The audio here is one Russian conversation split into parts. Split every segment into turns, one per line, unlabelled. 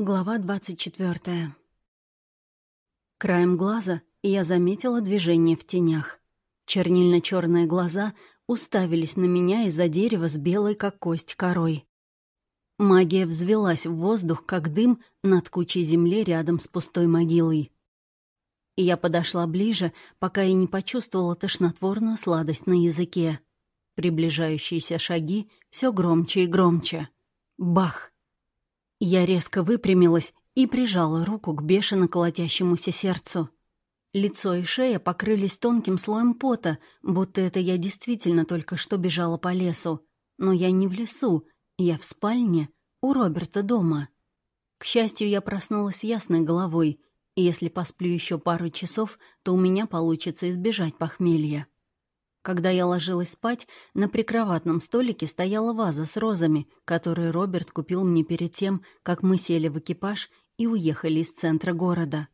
Глава двадцать четвертая. Краем глаза я заметила движение в тенях. Чернильно-черные глаза уставились на меня из-за дерева с белой, как кость, корой. Магия взвелась в воздух, как дым над кучей земли рядом с пустой могилой. Я подошла ближе, пока и не почувствовала тошнотворную сладость на языке. Приближающиеся шаги все громче и громче. Бах! Я резко выпрямилась и прижала руку к бешено колотящемуся сердцу. Лицо и шея покрылись тонким слоем пота, будто это я действительно только что бежала по лесу. Но я не в лесу, я в спальне у Роберта дома. К счастью, я проснулась ясной головой, если посплю еще пару часов, то у меня получится избежать похмелья. Когда я ложилась спать, на прикроватном столике стояла ваза с розами, которые Роберт купил мне перед тем, как мы сели в экипаж и уехали из центра города.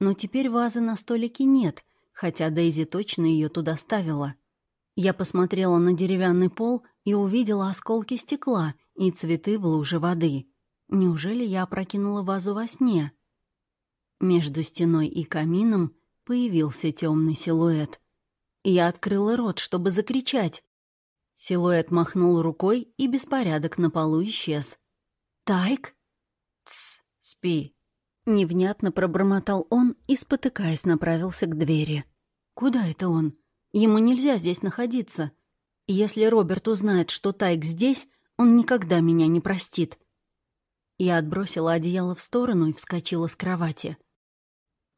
Но теперь вазы на столике нет, хотя Дейзи точно ее туда ставила. Я посмотрела на деревянный пол и увидела осколки стекла и цветы в луже воды. Неужели я опрокинула вазу во сне? Между стеной и камином появился темный силуэт — я открыла рот, чтобы закричать. Силуэт махнул рукой, и беспорядок на полу исчез. «Тайк?» «Тсс, спи». Невнятно пробормотал он и, спотыкаясь, направился к двери. «Куда это он? Ему нельзя здесь находиться. Если Роберт узнает, что Тайк здесь, он никогда меня не простит». Я отбросила одеяло в сторону и вскочила с кровати.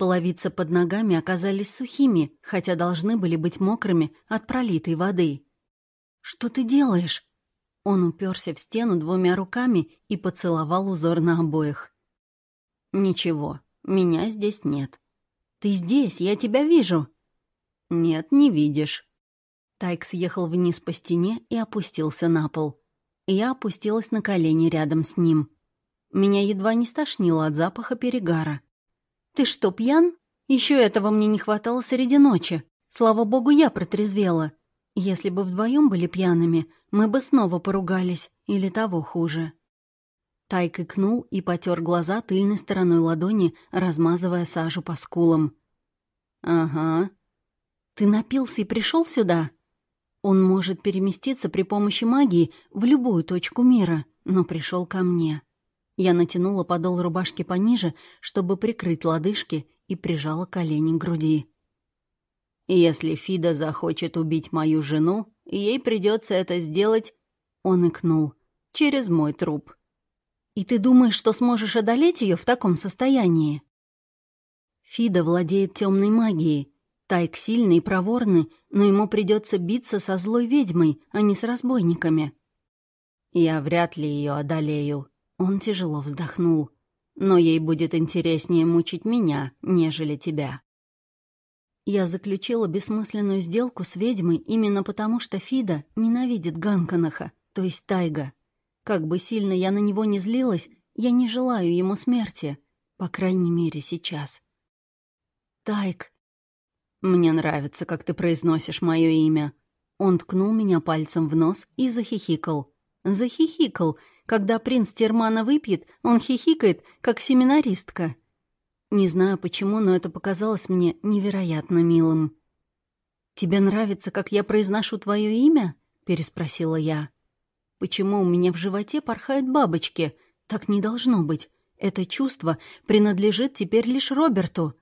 Половицы под ногами оказались сухими, хотя должны были быть мокрыми от пролитой воды. «Что ты делаешь?» Он уперся в стену двумя руками и поцеловал узор на обоих. «Ничего, меня здесь нет». «Ты здесь, я тебя вижу». «Нет, не видишь». Тайк съехал вниз по стене и опустился на пол. Я опустилась на колени рядом с ним. Меня едва не стошнило от запаха перегара. «Ты что, пьян? Еще этого мне не хватало среди ночи. Слава богу, я протрезвела. Если бы вдвоем были пьяными, мы бы снова поругались, или того хуже». Тайк икнул и потер глаза тыльной стороной ладони, размазывая сажу по скулам. «Ага. Ты напился и пришел сюда?» Он может переместиться при помощи магии в любую точку мира, но пришел ко мне. Я натянула подол рубашки пониже, чтобы прикрыть лодыжки, и прижала колени к груди. «Если Фида захочет убить мою жену, ей придется это сделать...» Он икнул. «Через мой труп». «И ты думаешь, что сможешь одолеть ее в таком состоянии?» Фида владеет темной магией. Тайк сильный и проворный, но ему придется биться со злой ведьмой, а не с разбойниками. «Я вряд ли ее одолею», он тяжело вздохнул. «Но ей будет интереснее мучить меня, нежели тебя». Я заключила бессмысленную сделку с ведьмой именно потому, что Фида ненавидит Ганканаха, то есть Тайга. Как бы сильно я на него не злилась, я не желаю ему смерти, по крайней мере, сейчас. Тайг. Мне нравится, как ты произносишь мое имя. Он ткнул меня пальцем в нос и захихикал. Захихикал, когда принц Термана выпьет, он хихикает, как семинаристка. Не знаю почему, но это показалось мне невероятно милым. «Тебе нравится, как я произношу твое имя?» — переспросила я. «Почему у меня в животе порхают бабочки? Так не должно быть. Это чувство принадлежит теперь лишь Роберту».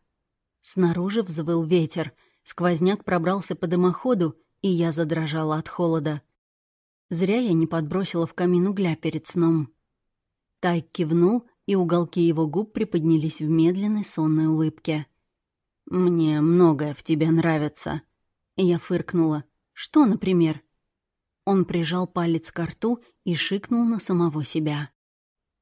Снаружи взвыл ветер. Сквозняк пробрался по дымоходу, и я задрожала от холода. Зря я не подбросила в камин угля перед сном. Тайк кивнул, и уголки его губ приподнялись в медленной сонной улыбке. «Мне многое в тебе нравится». Я фыркнула. «Что, например?» Он прижал палец к рту и шикнул на самого себя.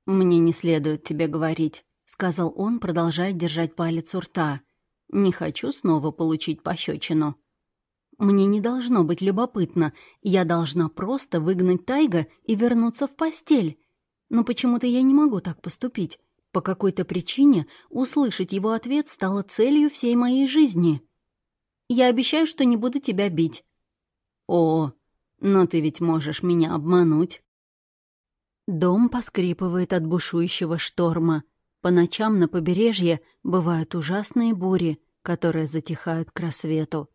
«Мне не следует тебе говорить», — сказал он, продолжая держать палец у рта. «Не хочу снова получить пощечину. Мне не должно быть любопытно. Я должна просто выгнать Тайга и вернуться в постель. Но почему-то я не могу так поступить. По какой-то причине услышать его ответ стало целью всей моей жизни. Я обещаю, что не буду тебя бить. О, но ты ведь можешь меня обмануть. Дом поскрипывает от бушующего шторма. По ночам на побережье бывают ужасные бури, которые затихают к рассвету.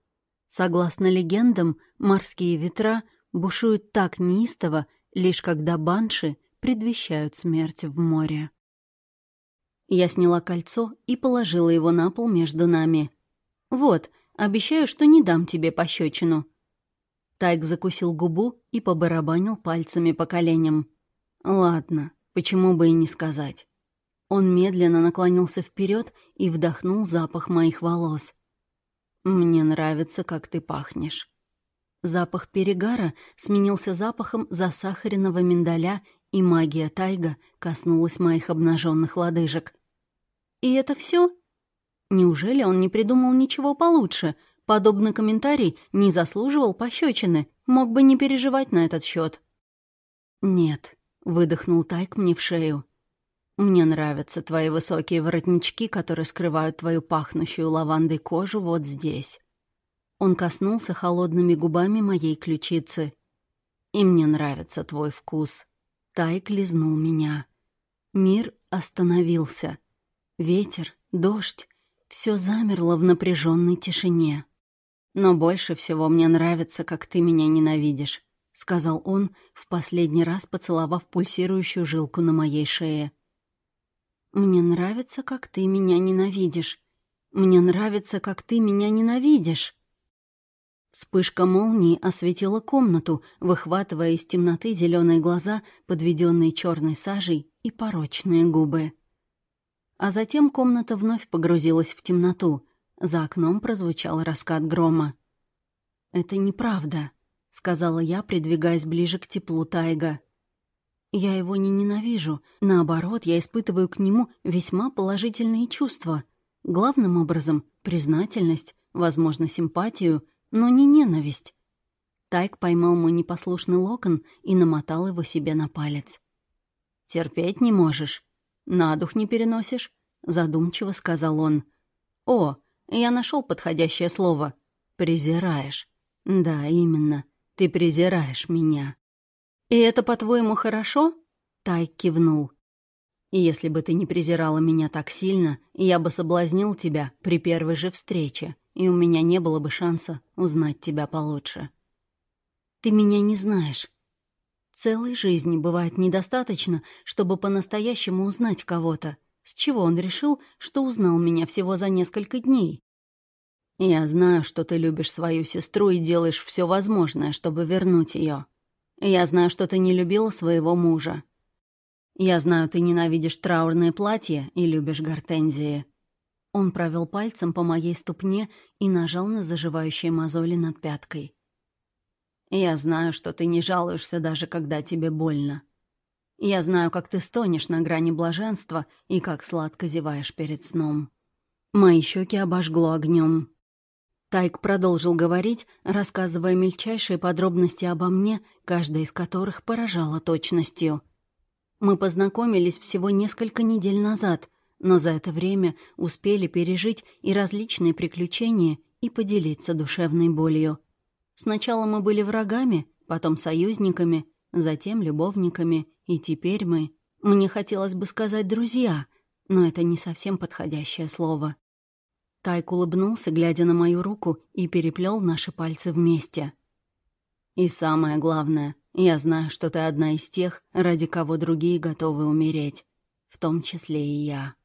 Согласно легендам, морские ветра бушуют так неистово, лишь когда банши предвещают смерть в море. Я сняла кольцо и положила его на пол между нами. «Вот, обещаю, что не дам тебе пощечину». Тайк закусил губу и побарабанил пальцами по коленям. «Ладно, почему бы и не сказать». Он медленно наклонился вперед и вдохнул запах моих волос. «Мне нравится, как ты пахнешь». Запах перегара сменился запахом засахаренного миндаля, и магия тайга коснулась моих обнаженных лодыжек. «И это все? Неужели он не придумал ничего получше? Подобный комментарий не заслуживал пощечины, мог бы не переживать на этот счет. «Нет», — выдохнул Тайк мне в шею. «Мне нравятся твои высокие воротнички, которые скрывают твою пахнущую лавандой кожу вот здесь». Он коснулся холодными губами моей ключицы. «И мне нравится твой вкус». Тайк лизнул меня. Мир остановился. Ветер, дождь — все замерло в напряженной тишине. «Но больше всего мне нравится, как ты меня ненавидишь. — сказал он, в последний раз поцеловав пульсирующую жилку на моей шее. «Мне нравится, как ты меня ненавидишь. Мне нравится, как ты меня ненавидишь». Вспышка молнии осветила комнату, выхватывая из темноты зеленые глаза, подведенные черной сажей и порочные губы. А затем комната вновь погрузилась в темноту. За окном прозвучал раскат грома. «Это неправда», — сказала я, придвигаясь ближе к теплу Тайга. «Я его не ненавижу. Наоборот, я испытываю к нему весьма положительные чувства. Главным образом — признательность, возможно, симпатию, но не ненависть». Тайк поймал мой непослушный локон и намотал его себе на палец. «Терпеть не можешь? На дух не переносишь?» — задумчиво сказал он. «О, я нашел подходящее слово. Презираешь. Да, именно. Ты презираешь меня. И это, по-твоему, хорошо? Тайк кивнул. Если бы ты не презирала меня так сильно, я бы соблазнил тебя при первой же встрече, и у меня не было бы шанса узнать тебя получше. Ты меня не знаешь. Целой жизни бывает недостаточно, чтобы по-настоящему узнать кого-то. С чего он решил, что узнал меня всего за несколько дней? Я знаю, что ты любишь свою сестру и делаешь все возможное, чтобы вернуть ее. Я знаю, что ты не любила своего мужа. Я знаю, ты ненавидишь траурное платье и любишь гортензии». Он провел пальцем по моей ступне и нажал на заживающие мозоли над пяткой. «Я знаю, что ты не жалуешься даже, когда тебе больно. Я знаю, как ты стонешь на грани блаженства и как сладко зеваешь перед сном. Мои щеки обожгло огнем. Тайк продолжил говорить, рассказывая мельчайшие подробности обо мне, каждая из которых поражала точностью. Мы познакомились всего несколько недель назад, но за это время успели пережить и различные приключения, и поделиться душевной болью. Сначала мы были врагами, потом союзниками, затем любовниками, и теперь мы... Мне хотелось бы сказать «друзья», но это не совсем подходящее слово. Тайк улыбнулся, глядя на мою руку, и переплел наши пальцы вместе. «И самое главное, я знаю, что ты одна из тех, ради кого другие готовы умереть, в том числе и я.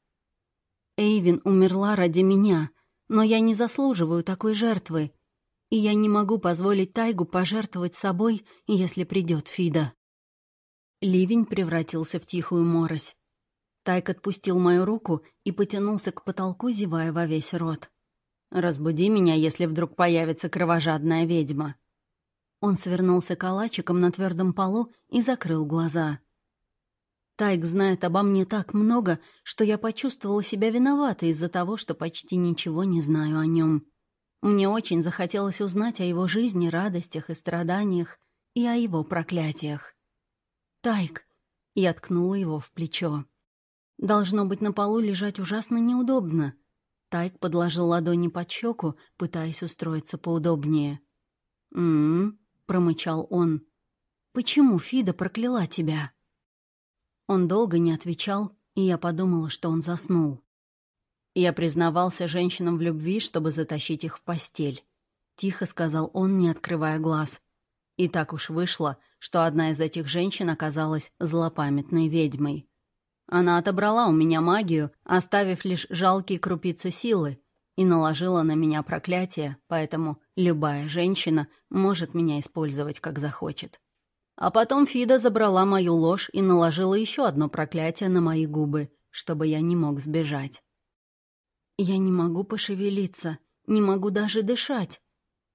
Эйвин умерла ради меня, но я не заслуживаю такой жертвы, и я не могу позволить Тайгу пожертвовать собой, если придет Фида». Ливень превратился в тихую морось. Тайк отпустил мою руку и потянулся к потолку, зевая во весь рот. «Разбуди меня, если вдруг появится кровожадная ведьма». Он свернулся калачиком на твердом полу и закрыл глаза. Тайк знает обо мне так много, что я почувствовала себя виноватой из-за того, что почти ничего не знаю о нем. Мне очень захотелось узнать о его жизни, радостях и страданиях, и о его проклятиях. «Тайк!» — я ткнула его в плечо. Должно быть, на полу лежать ужасно неудобно. Тайк подложил ладони под щеку, пытаясь устроиться поудобнее. «М-м-м», промычал он. «Почему Фида прокляла тебя?» Он долго не отвечал, и я подумала, что он заснул. Я признавался женщинам в любви, чтобы затащить их в постель. Тихо сказал он, не открывая глаз. И так уж вышло, что одна из этих женщин оказалась злопамятной ведьмой. Она отобрала у меня магию, оставив лишь жалкие крупицы силы, и наложила на меня проклятие, поэтому любая женщина может меня использовать, как захочет. А потом Фида забрала мою ложь и наложила еще одно проклятие на мои губы, чтобы я не мог сбежать. Я не могу пошевелиться, не могу даже дышать.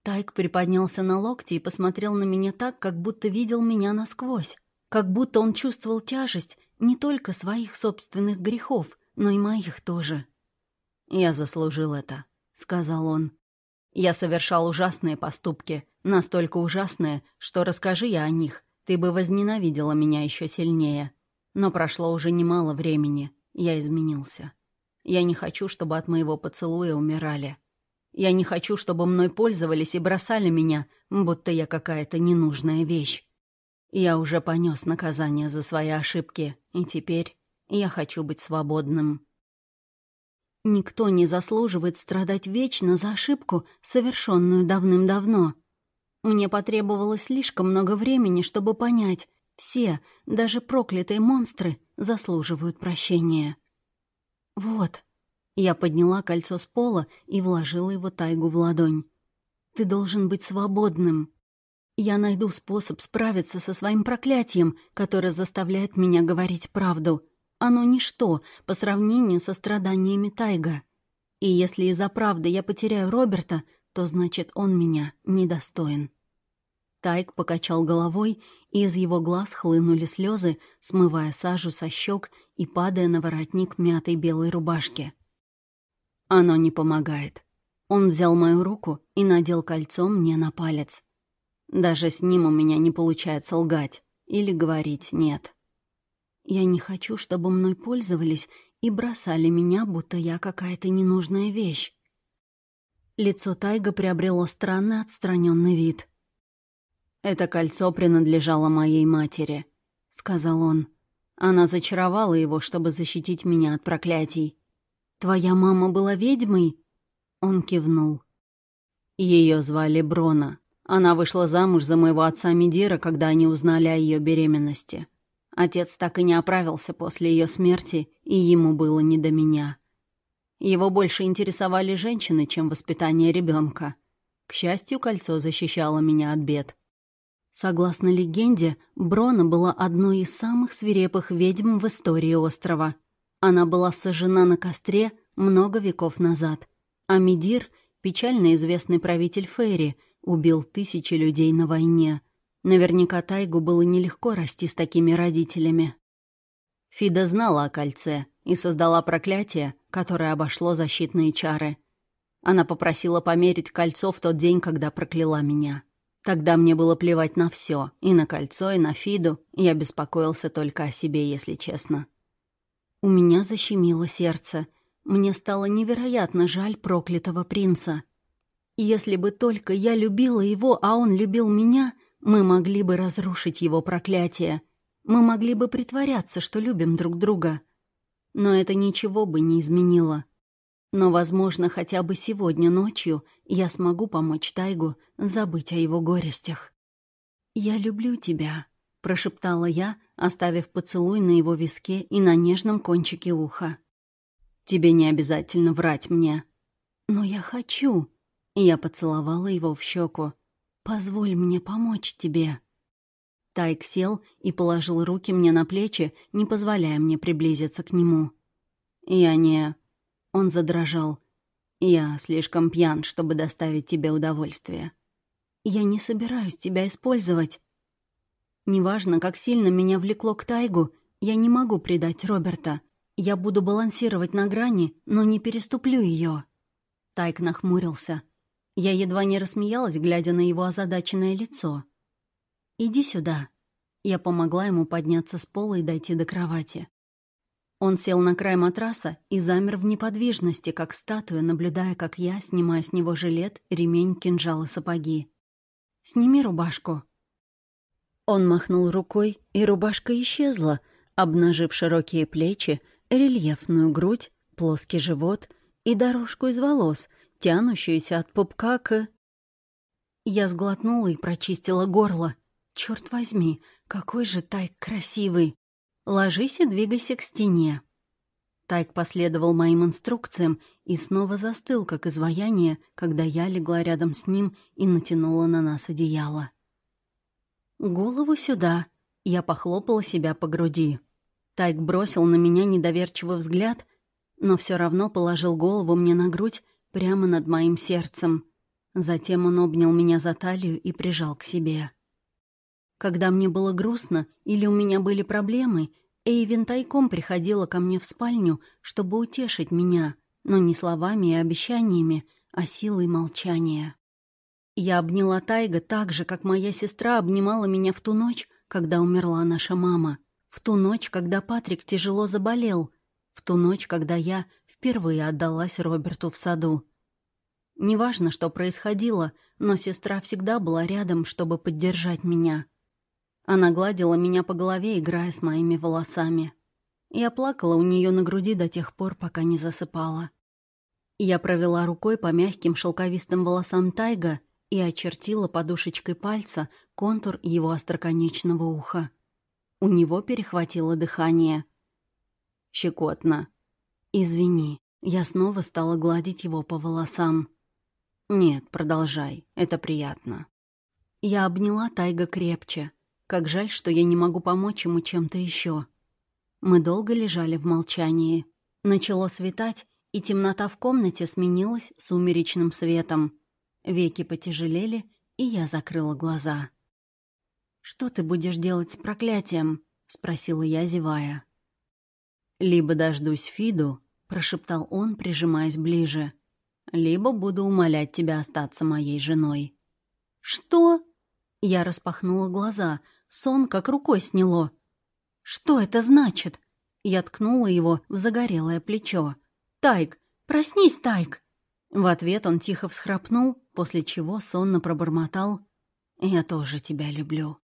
Тайк приподнялся на локти и посмотрел на меня так, как будто видел меня насквозь. Как будто он чувствовал тяжесть не только своих собственных грехов, но и моих тоже. «Я заслужил это», — сказал он. «Я совершал ужасные поступки, настолько ужасные, что расскажи я о них, ты бы возненавидела меня еще сильнее. Но прошло уже немало времени, я изменился. Я не хочу, чтобы от моего поцелуя умирали. Я не хочу, чтобы мной пользовались и бросали меня, будто я какая-то ненужная вещь. Я уже понес наказание за свои ошибки, и теперь я хочу быть свободным. Никто не заслуживает страдать вечно за ошибку, совершенную давным-давно. Мне потребовалось слишком много времени, чтобы понять, все, даже проклятые монстры, заслуживают прощения. Вот. Я подняла кольцо с пола и вложила его тайгу в ладонь. Ты должен быть свободным. Я найду способ справиться со своим проклятием, которое заставляет меня говорить правду — оно ничто по сравнению со страданиями Тайга. И если из-за правды я потеряю Роберта, то значит, он меня недостоин. Тайг покачал головой, и из его глаз хлынули слезы, смывая сажу со щек и падая на воротник мятой белой рубашки. Оно не помогает. Он взял мою руку и надел кольцо мне на палец. Даже с ним у меня не получается лгать или говорить «нет». Я не хочу, чтобы мной пользовались и бросали меня, будто я какая-то ненужная вещь. Лицо Тайга приобрело странный отстраненный вид. «Это кольцо принадлежало моей матери», — сказал он. «Она зачаровала его, чтобы защитить меня от проклятий». «Твоя мама была ведьмой?» Он кивнул. Ее звали Брона. Она вышла замуж за моего отца Медира, когда они узнали о ее беременности. Отец так и не оправился после ее смерти, и ему было не до меня. Его больше интересовали женщины, чем воспитание ребенка. К счастью, кольцо защищало меня от бед. Согласно легенде, Брона была одной из самых свирепых ведьм в истории острова. Она была сожжена на костре много веков назад, а Медир, печально известный правитель Фейри, убил тысячи людей на войне — Наверняка Тайгу было нелегко расти с такими родителями. Фида знала о кольце и создала проклятие, которое обошло защитные чары. Она попросила померить кольцо в тот день, когда прокляла меня. Тогда мне было плевать на все, и на кольцо, и на Фиду, я беспокоился только о себе, если честно. У меня защемило сердце. Мне стало невероятно жаль проклятого принца. Если бы только я любила его, а он любил меня, мы могли бы разрушить его проклятие. Мы могли бы притворяться, что любим друг друга. Но это ничего бы не изменило. Но, возможно, хотя бы сегодня ночью я смогу помочь Тайгу забыть о его горестях. «Я люблю тебя», — прошептала я, оставив поцелуй на его виске и на нежном кончике уха. «Тебе не обязательно врать мне». «Но я хочу». Я поцеловала его в щеку. «Позволь мне помочь тебе». Тайк сел и положил руки мне на плечи, не позволяя мне приблизиться к нему. «Я не...» Он задрожал. «Я слишком пьян, чтобы доставить тебе удовольствие». «Я не собираюсь тебя использовать». Неважно, как сильно меня влекло к Тайгу, я не могу предать Роберта. Я буду балансировать на грани, но не переступлю ее. Тайк нахмурился. Я едва не рассмеялась, глядя на его озадаченное лицо. «Иди сюда». Я помогла ему подняться с пола и дойти до кровати. Он сел на край матраса и замер в неподвижности, как статуя, наблюдая, как я снимаю с него жилет, ремень, кинжал и сапоги. «Сними рубашку». Он махнул рукой, и рубашка исчезла, обнажив широкие плечи, рельефную грудь, плоский живот и дорожку из волос, тянущуюся от пупка к... Я сглотнула и прочистила горло. Черт возьми, какой же Тайк красивый! Ложись и двигайся к стене. Тайк последовал моим инструкциям и снова застыл, как изваяние, когда я легла рядом с ним и натянула на нас одеяло. «Голову сюда!» Я похлопала себя по груди. Тайк бросил на меня недоверчивый взгляд, но все равно положил голову мне на грудь прямо над моим сердцем. Затем он обнял меня за талию и прижал к себе. Когда мне было грустно или у меня были проблемы, Эйвин тайком приходила ко мне в спальню, чтобы утешить меня, но не словами и обещаниями, а силой молчания. Я обняла Тайга так же, как моя сестра обнимала меня в ту ночь, когда умерла наша мама, в ту ночь, когда Патрик тяжело заболел, в ту ночь, когда я впервые отдалась Роберту в саду. Неважно, что происходило, но сестра всегда была рядом, чтобы поддержать меня. Она гладила меня по голове, играя с моими волосами. Я плакала у нее на груди до тех пор, пока не засыпала. Я провела рукой по мягким шелковистым волосам Тайга и очертила подушечкой пальца контур его остроконечного уха. У него перехватило дыхание. «Щекотно». «Извини». Я снова стала гладить его по волосам. «Нет, продолжай. Это приятно». Я обняла Тайга крепче. Как жаль, что я не могу помочь ему чем-то еще. Мы долго лежали в молчании. Начало светать, и темнота в комнате сменилась сумеречным светом. Веки потяжелели, и я закрыла глаза. «Что ты будешь делать с проклятием?» — спросила я, зевая. «Либо дождусь Фиду», — прошептал он, прижимаясь ближе, «либо буду умолять тебя остаться моей женой». «Что?» Я распахнула глаза, Сон как рукой сняло. «Что это значит?» Я ткнула его в загорелое плечо. «Тайк! Проснись, Тайк!» В ответ он тихо всхрапнул, после чего сонно пробормотал. «Я тоже тебя люблю».